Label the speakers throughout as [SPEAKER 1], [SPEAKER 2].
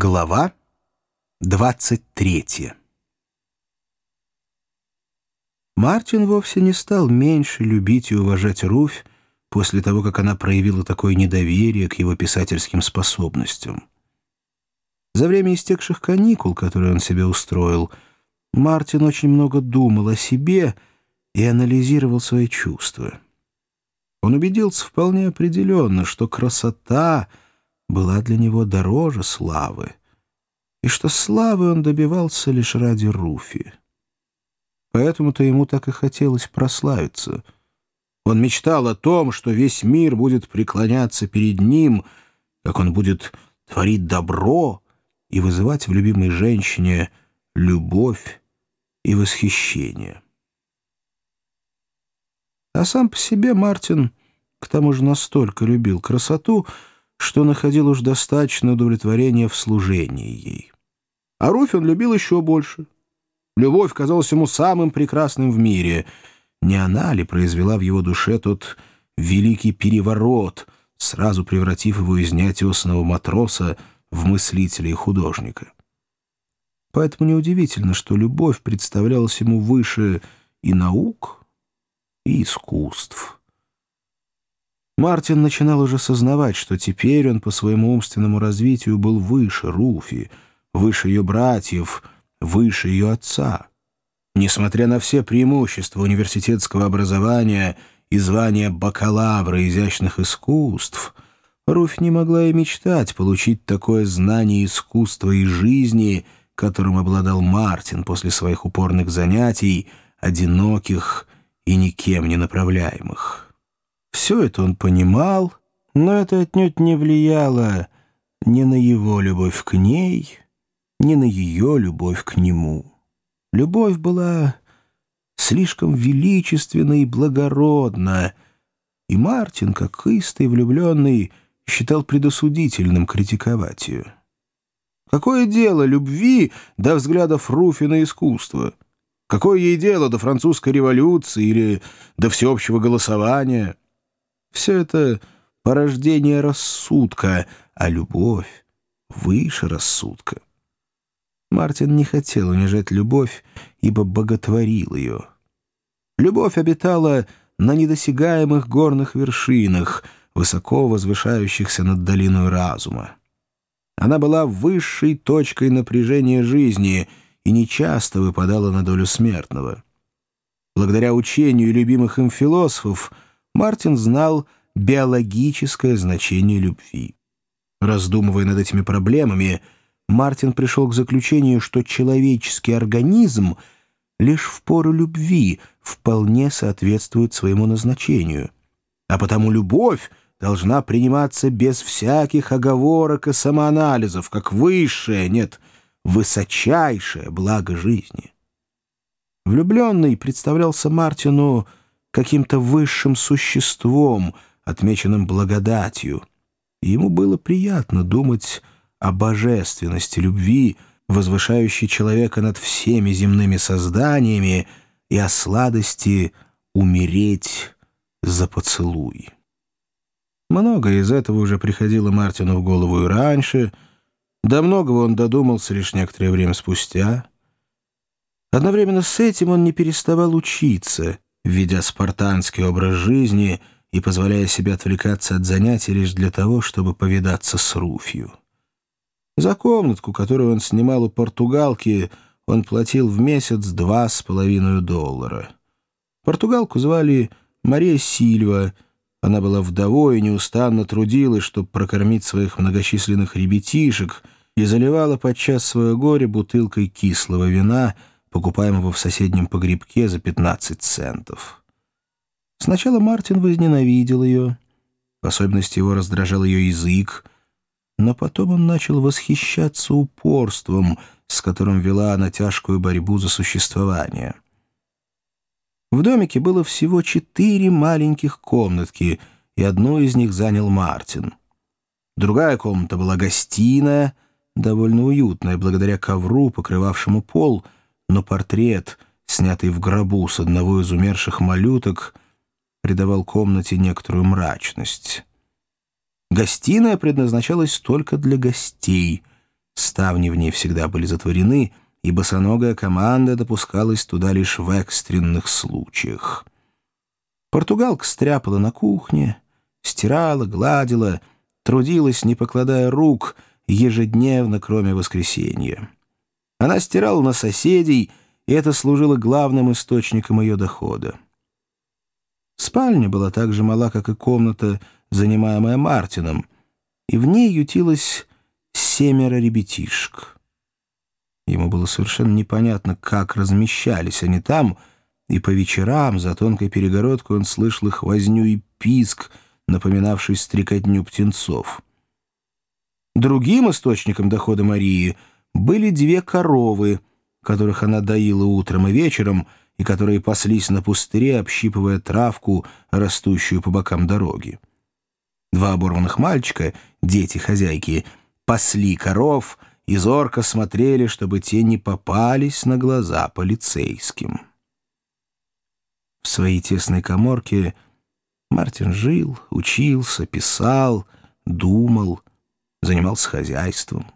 [SPEAKER 1] Глава 23 Мартин вовсе не стал меньше любить и уважать Руфь после того, как она проявила такое недоверие к его писательским способностям. За время истекших каникул, которые он себе устроил, Мартин очень много думал о себе и анализировал свои чувства. Он убедился вполне определенно, что красота — была для него дороже славы, и что славы он добивался лишь ради Руфи. Поэтому-то ему так и хотелось прославиться. Он мечтал о том, что весь мир будет преклоняться перед ним, как он будет творить добро и вызывать в любимой женщине любовь и восхищение. А сам по себе Мартин к тому же настолько любил красоту, что находил уж достаточно удовлетворения в служении ей. А Руфь он любил еще больше. Любовь казалась ему самым прекрасным в мире. Не она ли произвела в его душе тот великий переворот, сразу превратив его из неотесанного матроса в мыслителя и художника? Поэтому неудивительно, что любовь представлялась ему выше и наук, и искусств. Мартин начинал уже сознавать, что теперь он по своему умственному развитию был выше Руфи, выше ее братьев, выше ее отца. Несмотря на все преимущества университетского образования и звания бакалавра изящных искусств, Руфь не могла и мечтать получить такое знание искусства и жизни, которым обладал Мартин после своих упорных занятий, одиноких и никем не направляемых. Все это он понимал, но это отнюдь не влияло ни на его любовь к ней, ни на ее любовь к нему. Любовь была слишком величественна и благородна, и Мартин, как истый влюбленный, считал предосудительным критиковать ее. Какое дело любви до взглядов Руфина искусства? Какое ей дело до французской революции или до всеобщего голосования? Все это порождение рассудка, а любовь выше рассудка. Мартин не хотел унижать любовь, ибо боготворил ее. Любовь обитала на недосягаемых горных вершинах, высоко возвышающихся над долиной разума. Она была высшей точкой напряжения жизни и нечасто выпадала на долю смертного. Благодаря учению любимых им философов — Мартин знал биологическое значение любви. Раздумывая над этими проблемами, Мартин пришел к заключению, что человеческий организм лишь в пору любви вполне соответствует своему назначению, а потому любовь должна приниматься без всяких оговорок и самоанализов, как высшее, нет, высочайшее благо жизни. Влюбленный представлялся Мартину каким-то высшим существом, отмеченным благодатью. Ему было приятно думать о божественности любви, возвышающей человека над всеми земными созданиями, и о сладости умереть за поцелуй. Многое из этого уже приходило Мартину в голову и раньше, до многого он додумался лишь некоторое время спустя. Одновременно с этим он не переставал учиться — ведя спартанский образ жизни и позволяя себе отвлекаться от занятий лишь для того, чтобы повидаться с Руфью. За комнатку, которую он снимал у португалки, он платил в месяц два с половиной доллара. Португалку звали Мария Сильва. Она была вдовой и неустанно трудилась, чтобы прокормить своих многочисленных ребятишек, и заливала подчас свое горе бутылкой кислого вина — покупаемого в соседнем погребке за 15 центов. Сначала Мартин возненавидел ее, в особенности его раздражал ее язык, но потом он начал восхищаться упорством, с которым вела она тяжкую борьбу за существование. В домике было всего четыре маленьких комнатки, и одну из них занял Мартин. Другая комната была гостиная, довольно уютная, благодаря ковру, покрывавшему пол — но портрет, снятый в гробу с одного из умерших малюток, придавал комнате некоторую мрачность. Гостиная предназначалась только для гостей. Ставни в ней всегда были затворены, и босоногая команда допускалась туда лишь в экстренных случаях. Португалка стряпала на кухне, стирала, гладила, трудилась, не покладая рук, ежедневно, кроме воскресенья. Она стирала на соседей, и это служило главным источником ее дохода. Спальня была так же мала, как и комната, занимаемая Мартином, и в ней ютилось семеро ребятишек. Ему было совершенно непонятно, как размещались они там, и по вечерам за тонкой перегородкой он слышал их возню и писк, напоминавший стрекотню птенцов. Другим источником дохода Марии были две коровы, которых она доила утром и вечером, и которые паслись на пустыре, общипывая травку, растущую по бокам дороги. Два оборванных мальчика, дети хозяйки, пасли коров и зорко смотрели, чтобы те не попались на глаза полицейским. В своей тесной коморке Мартин жил, учился, писал, думал, занимался хозяйством.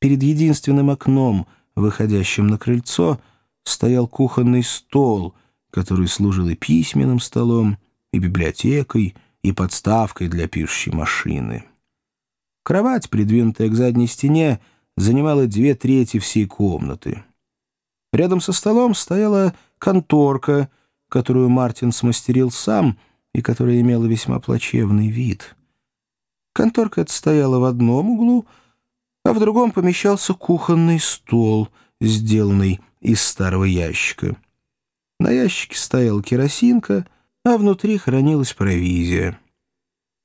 [SPEAKER 1] Перед единственным окном, выходящим на крыльцо, стоял кухонный стол, который служил и письменным столом, и библиотекой, и подставкой для пишущей машины. Кровать, придвинутая к задней стене, занимала две трети всей комнаты. Рядом со столом стояла конторка, которую Мартин смастерил сам и которая имела весьма плачевный вид. Конторка эта стояла в одном углу, а в другом помещался кухонный стол, сделанный из старого ящика. На ящике стояла керосинка, а внутри хранилась провизия.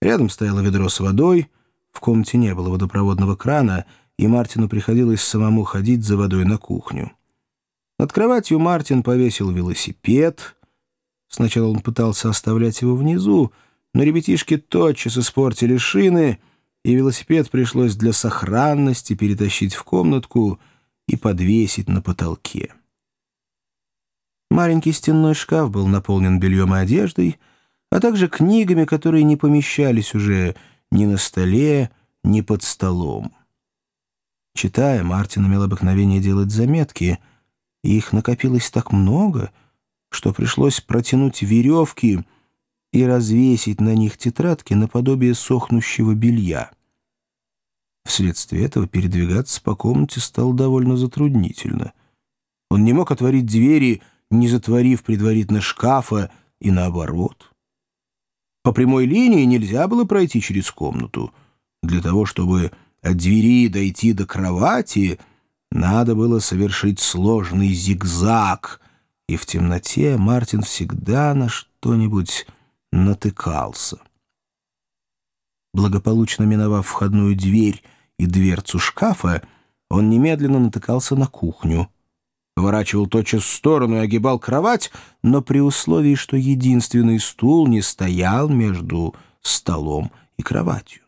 [SPEAKER 1] Рядом стояло ведро с водой, в комнате не было водопроводного крана, и Мартину приходилось самому ходить за водой на кухню. Над кроватью Мартин повесил велосипед. Сначала он пытался оставлять его внизу, но ребятишки тотчас испортили шины, и велосипед пришлось для сохранности перетащить в комнатку и подвесить на потолке. Маленький стенной шкаф был наполнен бельем и одеждой, а также книгами, которые не помещались уже ни на столе, ни под столом. Читая, Мартин имел обыкновение делать заметки — и их накопилось так много, что пришлось протянуть веревки и развесить на них тетрадки наподобие сохнущего белья. Вследствие этого передвигаться по комнате стало довольно затруднительно. Он не мог отворить двери, не затворив предварительно шкафа, и наоборот. По прямой линии нельзя было пройти через комнату. Для того, чтобы от двери дойти до кровати — надо было совершить сложный зигзаг, и в темноте Мартин всегда на что-нибудь натыкался. Благополучно миновав входную дверь и дверцу шкафа, он немедленно натыкался на кухню. Поворачивал тотчас в сторону и огибал кровать, но при условии, что единственный стул не стоял между столом и кроватью.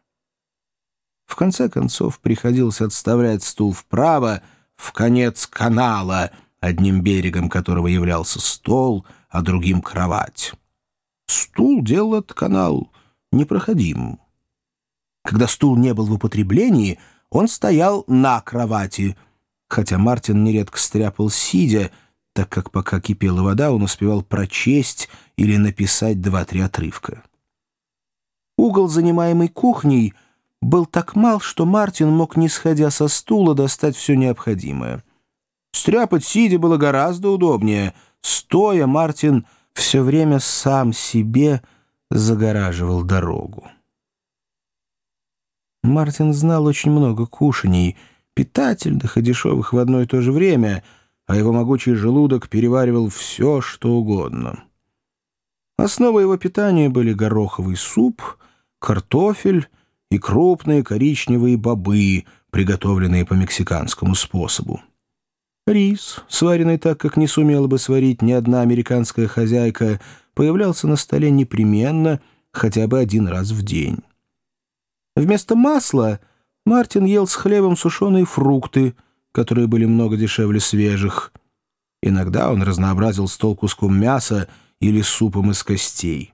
[SPEAKER 1] В конце концов приходилось отставлять стул вправо, в конец канала, одним берегом которого являлся стол, а другим — кровать. Стул делал этот канал непроходимым. Когда стул не был в употреблении, он стоял на кровати, хотя Мартин нередко стряпал сидя, так как пока кипела вода, он успевал прочесть или написать два-три отрывка. Угол, занимаемый кухней — был так мал, что Мартин мог, не сходя со стула, достать все необходимое. Стряпать сидя было гораздо удобнее. Стоя, Мартин все время сам себе загораживал дорогу. Мартин знал очень много кушаний, питательных и дешевых в одно и то же время, а его могучий желудок переваривал все, что угодно. Основой его питания были гороховый суп, картофель и крупные коричневые бобы, приготовленные по мексиканскому способу. Рис, сваренный так, как не сумела бы сварить ни одна американская хозяйка, появлялся на столе непременно хотя бы один раз в день. Вместо масла Мартин ел с хлебом сушеные фрукты, которые были много дешевле свежих. Иногда он разнообразил стол куском мяса или супом из костей.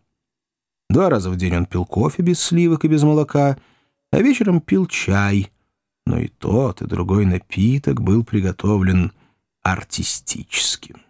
[SPEAKER 1] Два раза в день он пил кофе без сливок и без молока, а вечером пил чай. но и тот, и другой напиток был приготовлен артистическим.